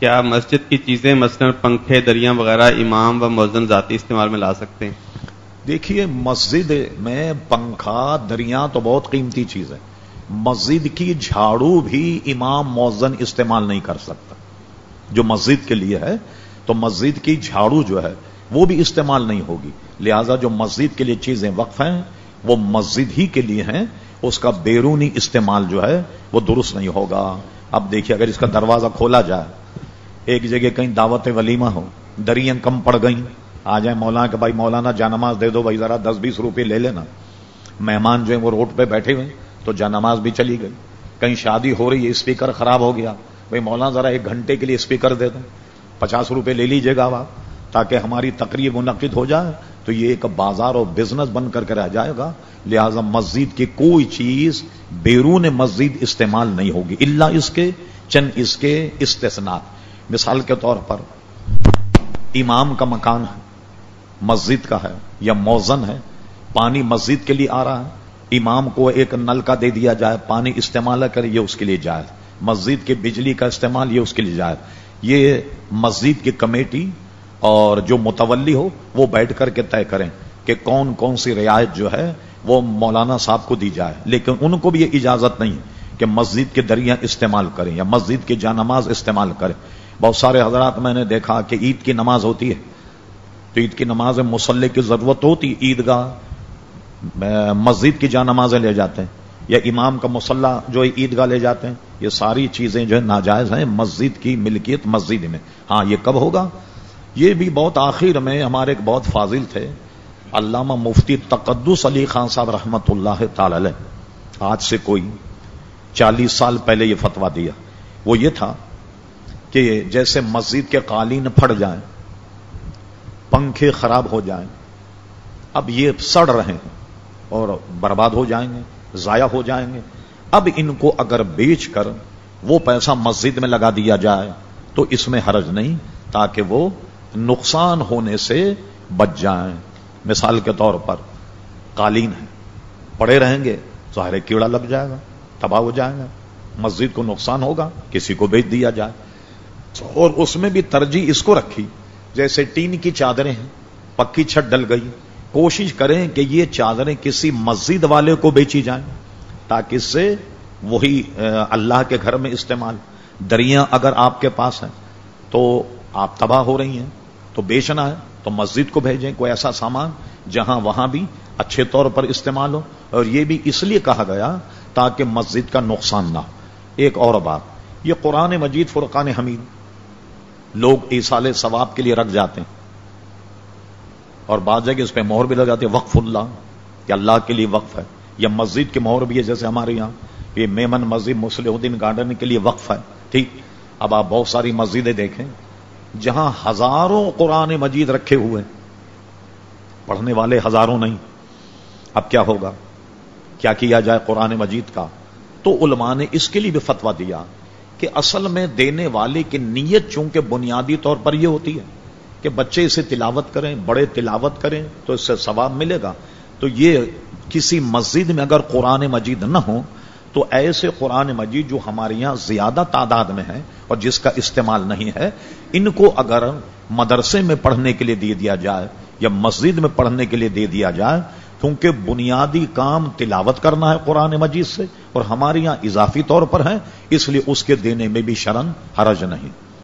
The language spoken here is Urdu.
کیا مسجد کی چیزیں مثلا پنکھے دریاں وغیرہ امام و مؤذن ذاتی استعمال میں لا سکتے ہیں؟ دیکھیے، مسجد میں پنکھا دریاں تو بہت قیمتی چیز ہے۔ مسجد کی جھاڑو بھی امام موزن استعمال نہیں کر سکتا۔ جو مسجد کے لیے ہے، تو مسجد کی جھاڑو جو ہے، وہ بھی استعمال نہیں ہوگی۔ لہذا جو مسجد کے لیے چیزیں وقف ہیں، وہ مسجد ہی کے لیے ہیں۔ اس کا بیرونی استعمال جو ہے، وہ درست نہیں ہوگا۔ اب دیکھیے، اگر اس کا دروازہ کھولا جائے ایک جگہ کہیں دعوت ولیمہ ہو دریاں کم پڑ گئیں۔ آ جائیں مولانا کہ بھائی مولانا جانماز دے دو، بھائی ذرا دس بیس روپے لے لینا۔ مہمان جو ہیں وہ روڈ پہ بیٹھے ہوئے تو جانماز بھی چلی گئی۔ کہیں شادی ہو رہی ہے، اسپیکر خراب ہو گیا۔ بھائی مولانا ذرا ایک گھنٹے کے لیے اسپیکر دے دیں پچاس روپے لے لیجیے گا آپ، تاکہ ہماری تقریب منعقد ہو جائے۔ تو یہ ایک بازار اور بزنس بن کر کے رہ جائے گا۔ لہذا مسجد کی کوئی چیز بیرون مسجد استعمال نہیں ہوگی۔ اللہ اس کے چند اس کے استثنات مثال کے طور پر، امام کا مکان ہے، مسجد کا ہے، یا موزن ہے، پانی مسجد کے لیے آ رہا ہے، امام کو ایک نل کا دے دیا جائے، پانی استعمال کرے، یہ اس کے لیے جائز۔ مسجد کی بجلی کا استعمال، یہ اس کے لیے جائز۔ یہ مسجد کی کمیٹی اور جو متولی ہو، وہ بیٹھ کر کے طے کریں کہ کون کون سی رعایت جو ہے، وہ مولانا صاحب کو دی جائے۔ لیکن ان کو بھی یہ اجازت نہیں کہ مسجد کے دریا استعمال کریں یا مسجد کی جانماز استعمال کریں۔ بہت سارے حضرات میں نے دیکھا کہ عید کی نماز ہوتی ہے۔ تو عید کی نماز مسلح کی ضرورت ہوتی عیدگاہ مسجد کی جا نمازیں لے جاتے ہیں یا امام کا مسلح جو عید گاہ لے جاتے ہیں۔ یہ ساری چیزیں جو ہے ناجائز ہیں مسجد کی ملکیت مسجد میں۔ ہاں یہ کب ہوگا؟ یہ بھی بہت آخر میں ہمارے ایک بہت فاضل تھے۔ علامہ مفتی تقدس علی خان صاحب رحمت اللہ تعالی آج سے کوئی چالیس سال پہلے یہ فتوا دیا۔ وہ یہ تھا کہ جیسے مسجد کے قالین پھٹ جائیں، پنکھے خراب ہو جائیں، اب یہ سڑ رہے ہیں اور برباد ہو جائیں گے، ضائع ہو جائیں گے۔ اب ان کو اگر بیچ کر وہ پیسہ مسجد میں لگا دیا جائے تو اس میں حرج نہیں، تاکہ وہ نقصان ہونے سے بچ جائیں۔ مثال کے طور پر قالین ہے پڑے رہیں گے، ظاہر کیڑا لگ جائے گا۔ تباہ ہو جائے گا مسجد کو نقصان ہوگا، کسی کو بیچ دیا جائے۔ اور اس میں بھی ترجیح اس کو رکھی، جیسے ٹین کی چادریں ہیں، پکی چھت ڈل گئی۔ کوشش کریں کہ یہ چادریں کسی مسجد والے کو بیچی جائیں، تاکہ اس سے وہی اللہ کے گھر میں استعمال۔ دریا اگر آپ کے پاس ہیں، تو آپ تباہ ہو رہی ہیں، تو بیچنا ہے، تو مسجد کو بھیجیں کوئی ایسا سامان جہاں وہاں بھی اچھے طور پر استعمال ہو۔ اور یہ بھی اس لیے کہا گیا تاکہ مسجد کا نقصان نہ ہو۔ ایک اور بات، یہ قرآن مجید فرقان حمید لوگ ایسال ثواب کے لیے رکھ جاتے ہیں۔ اور بعض جگہ اس پہ مہر بھی لگ جاتی ہے وقف اللہ، کہ اللہ کے لیے وقف ہے۔ یا مسجد کی مہر بھی ہے جیسے ہمارے یہاں۔ یہ میمن مسجد، مسلح الدین گارڈن کے لیے وقف ہے۔ ٹھیک۔ اب آپ بہت ساری مسجدیں دیکھیں، جہاں ہزاروں قرآن مجید رکھے ہوئے پڑھنے والے ہزاروں نہیں۔ اب کیا ہوگا؟ کیا کیا جائے قرآن مجید کا، تو علماء نے اس کے لیے بھی فتوا دیا کہ اصل میں دینے والے کی نیت چونکہ بنیادی طور پر یہ ہوتی ہے کہ بچے اسے تلاوت کریں، بڑے تلاوت کریں، تو اس سے ثواب ملے گا۔ تو یہ کسی مسجد میں اگر قرآن مجید نہ ہو، تو ایسے قرآن مجید جو ہمارے یہاں زیادہ تعداد میں ہے اور جس کا استعمال نہیں ہے، ان کو اگر مدرسے میں پڑھنے کے لیے دے دیا جائے یا مسجد میں پڑھنے کے لیے دے دیا جائے، کیونکہ بنیادی کام تلاوت کرنا ہے قرآن مجید سے، اور ہمارے یہاں اضافی طور پر ہے، اس لیے اس کے دینے میں بھی شرن حرج نہیں۔